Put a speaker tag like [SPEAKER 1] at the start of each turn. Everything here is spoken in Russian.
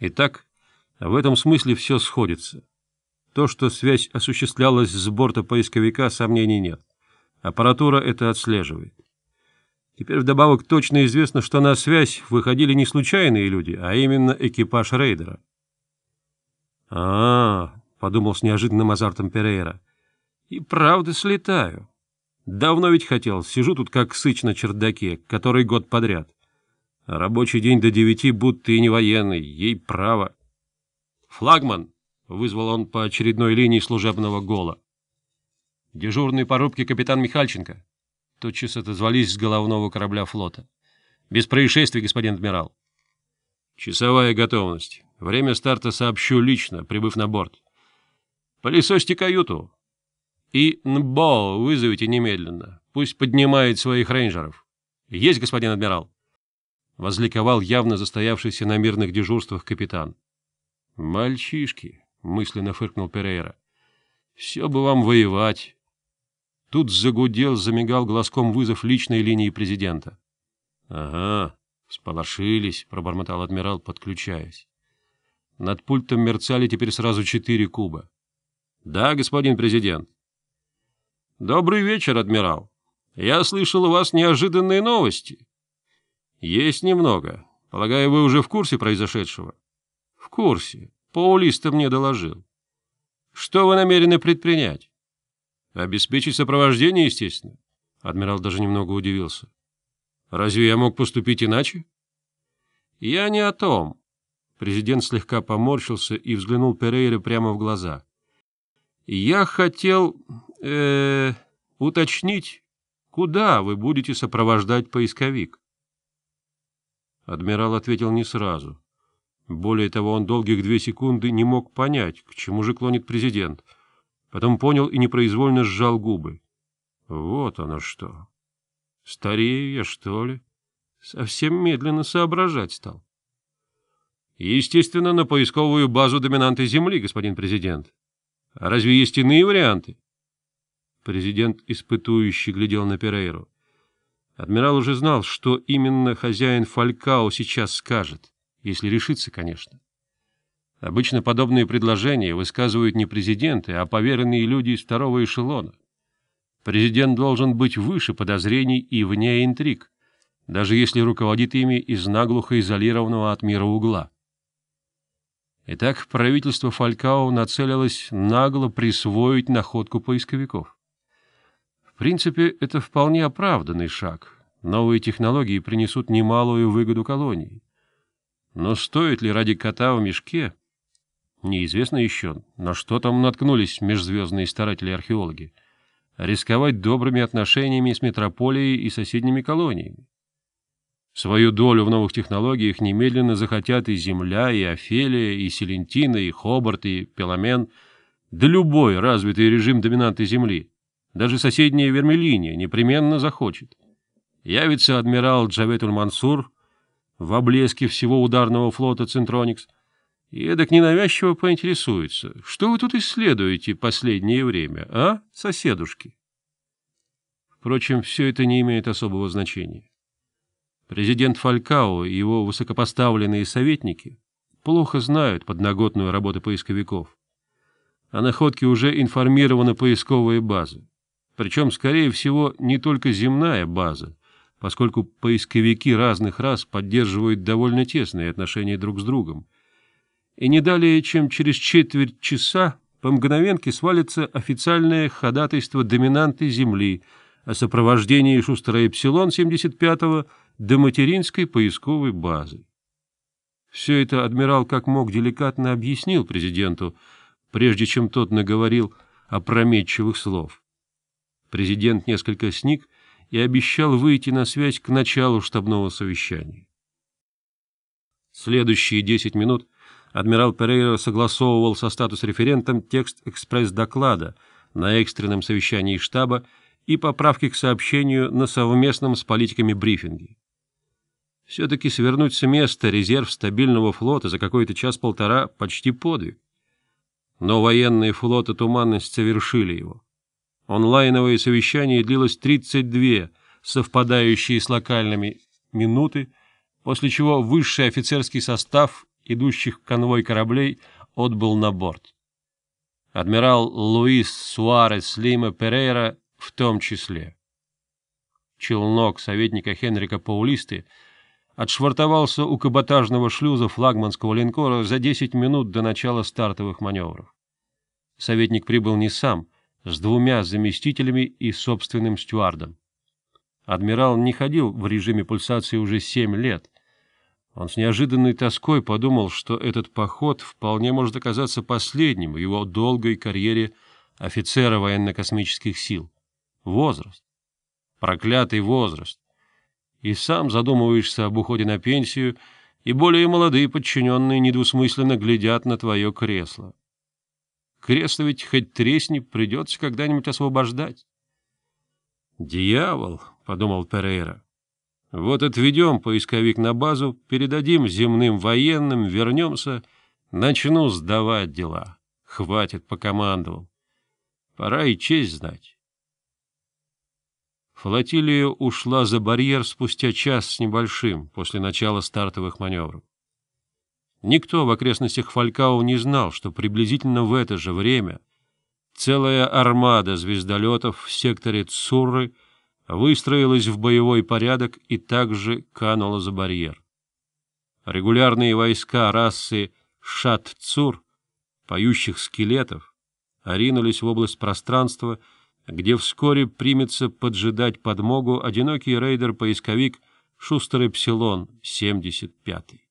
[SPEAKER 1] Итак, в этом смысле все сходится. То, что связь осуществлялась с борта поисковика, сомнений нет. Аппаратура это отслеживает. Теперь вдобавок точно известно, что на связь выходили не случайные люди, а именно экипаж рейдера. а, -а, -а подумал с неожиданным азартом Перейра. «И правда слетаю. Давно ведь хотел, сижу тут как сыч на чердаке, который год подряд. Рабочий день до девяти, будто и не военный, ей право. «Флагман!» — вызвал он по очередной линии служебного гола. «Дежурный по рубке капитан Михальченко». Тотчас отозвались с головного корабля флота. «Без происшествий, господин адмирал». «Часовая готовность. Время старта сообщу лично, прибыв на борт». «Пылесосьте каюту». «И НБО вызовите немедленно. Пусть поднимает своих рейнджеров». «Есть, господин адмирал» возликовал явно застоявшийся на мирных дежурствах капитан. «Мальчишки!» — мысленно фыркнул Перейра. «Все бы вам воевать!» Тут загудел, замигал глазком вызов личной линии президента. «Ага, сполошились», — пробормотал адмирал, подключаясь. Над пультом мерцали теперь сразу четыре куба. «Да, господин президент». «Добрый вечер, адмирал. Я слышал у вас неожиданные новости». — Есть немного. Полагаю, вы уже в курсе произошедшего? — В курсе. Паулиста мне доложил. — Что вы намерены предпринять? — Обеспечить сопровождение, естественно. Адмирал даже немного удивился. — Разве я мог поступить иначе? — Я не о том. Президент слегка поморщился и взглянул Перейре прямо в глаза. — Я хотел... Э, -э уточнить, куда вы будете сопровождать поисковик. Адмирал ответил не сразу. Более того, он долгих две секунды не мог понять, к чему же клонит президент. Потом понял и непроизвольно сжал губы. Вот оно что. Старею я, что ли? Совсем медленно соображать стал. Естественно, на поисковую базу доминанты Земли, господин президент. А разве есть иные варианты? Президент испытующе глядел на Перейру. Адмирал уже знал, что именно хозяин Фалькао сейчас скажет, если решится, конечно. Обычно подобные предложения высказывают не президенты, а поверенные люди из второго эшелона. Президент должен быть выше подозрений и вне интриг, даже если руководит ими из наглухо изолированного от мира угла. Итак, правительство Фалькао нацелилось нагло присвоить находку поисковиков принципе, это вполне оправданный шаг. Новые технологии принесут немалую выгоду колонии. Но стоит ли ради кота в мешке? Неизвестно еще, на что там наткнулись межзвездные старатели-археологи. Рисковать добрыми отношениями с метрополией и соседними колониями. Свою долю в новых технологиях немедленно захотят и Земля, и Офелия, и Селентина, и Хобарт, и Пеламен, да любой развитый режим доминанты Земли. Даже соседняя Вермелиния непременно захочет. Явится адмирал Джаветуль-Мансур в облеске всего ударного флота «Центроникс» и эдак ненавязчиво поинтересуется, что вы тут исследуете последнее время, а, соседушки? Впрочем, все это не имеет особого значения. Президент Фалькао и его высокопоставленные советники плохо знают подноготную работу поисковиков. А О находке уже информированы поисковые базы. Причем, скорее всего, не только земная база, поскольку поисковики разных рас поддерживают довольно тесные отношения друг с другом. И не далее, чем через четверть часа, по мгновенке свалится официальное ходатайство доминанты Земли о сопровождении Шустера Эпсилон-75 до материнской поисковой базы. Все это адмирал как мог деликатно объяснил президенту, прежде чем тот наговорил опрометчивых слов. Президент несколько сник и обещал выйти на связь к началу штабного совещания. Следующие 10 минут адмирал Перейра согласовывал со статус-референтом текст экспресс-доклада на экстренном совещании штаба и поправки к сообщению на совместном с политиками брифинге. Все-таки свернуть с места резерв стабильного флота за какой-то час-полтора почти подвиг. Но военные флота туманность совершили его. Онлайновое совещание длилось 32, совпадающие с локальными, минуты, после чего высший офицерский состав, идущих конвой кораблей, отбыл на борт. Адмирал Луис Суарес Лима Перейра в том числе. Челнок советника Хенрика Паулисты отшвартовался у каботажного шлюза флагманского линкора за 10 минут до начала стартовых маневров. Советник прибыл не сам — с двумя заместителями и собственным стюардом. Адмирал не ходил в режиме пульсации уже семь лет. Он с неожиданной тоской подумал, что этот поход вполне может оказаться последним в его долгой карьере офицера военно-космических сил. Возраст. Проклятый возраст. И сам задумываешься об уходе на пенсию, и более молодые подчиненные недвусмысленно глядят на твое кресло. Кресло ведь хоть тресни, придется когда-нибудь освобождать. «Дьявол!» — подумал Перейра. «Вот отведем поисковик на базу, передадим земным военным, вернемся, начну сдавать дела. Хватит, покомандовал. Пора и честь знать». Флотилия ушла за барьер спустя час с небольшим после начала стартовых маневров. Никто в окрестностях Фалькау не знал, что приблизительно в это же время целая армада звездолетов в секторе Цурры выстроилась в боевой порядок и также канула за барьер. Регулярные войска расы Шат-Цур, поющих скелетов, ринулись в область пространства, где вскоре примется поджидать подмогу одинокий рейдер-поисковик Шустерый Псилон, 75-й.